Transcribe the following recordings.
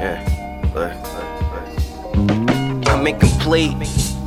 Yeah. Look. I'm incomplete.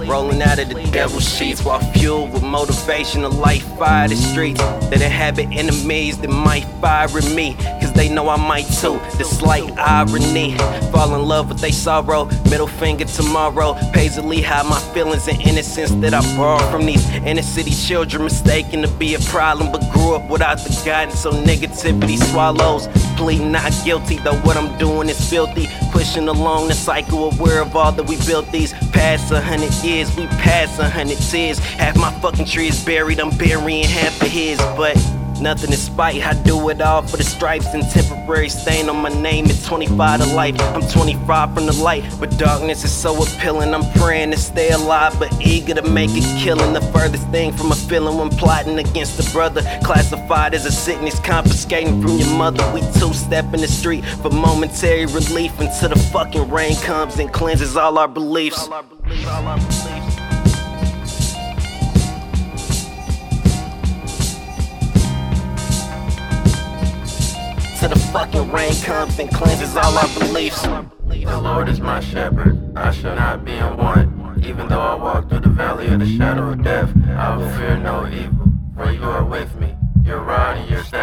Rolling out of the devil sheets while fueled with motivation to light fire the streets that inhabit enemies that might fire me. Cause they know I might too. This like irony. Fall in love with they sorrow. Middle finger tomorrow. Paisley hide my feelings and innocence that I borrowed from these inner city children. Mistaken to be a problem, but grew up without the guidance. So negativity swallows Plead not guilty, though what I'm doing is filthy. Pushing along the cycle, aware of all that we built these past a hundred years. We passed a hundred tears. Half my fucking tree is buried, I'm burying half of his, but. Nothing in spite, I do it all for the stripes and temporary stain on my name. It's 25 to life, I'm 25 from the light, but darkness is so appealing. I'm praying to stay alive, but eager to make a killing. The furthest thing from a feeling when plotting against a brother, classified as a sickness, confiscating from your mother. We two step in the street for momentary relief until the fucking rain comes and cleanses all our beliefs. All our beliefs, all our the fucking rain comes and cleanses all our beliefs. The Lord is my shepherd, I shall not be in want. Even though I walk through the valley of the shadow of death, I will fear no evil, for you are with me. Your rod and your staff.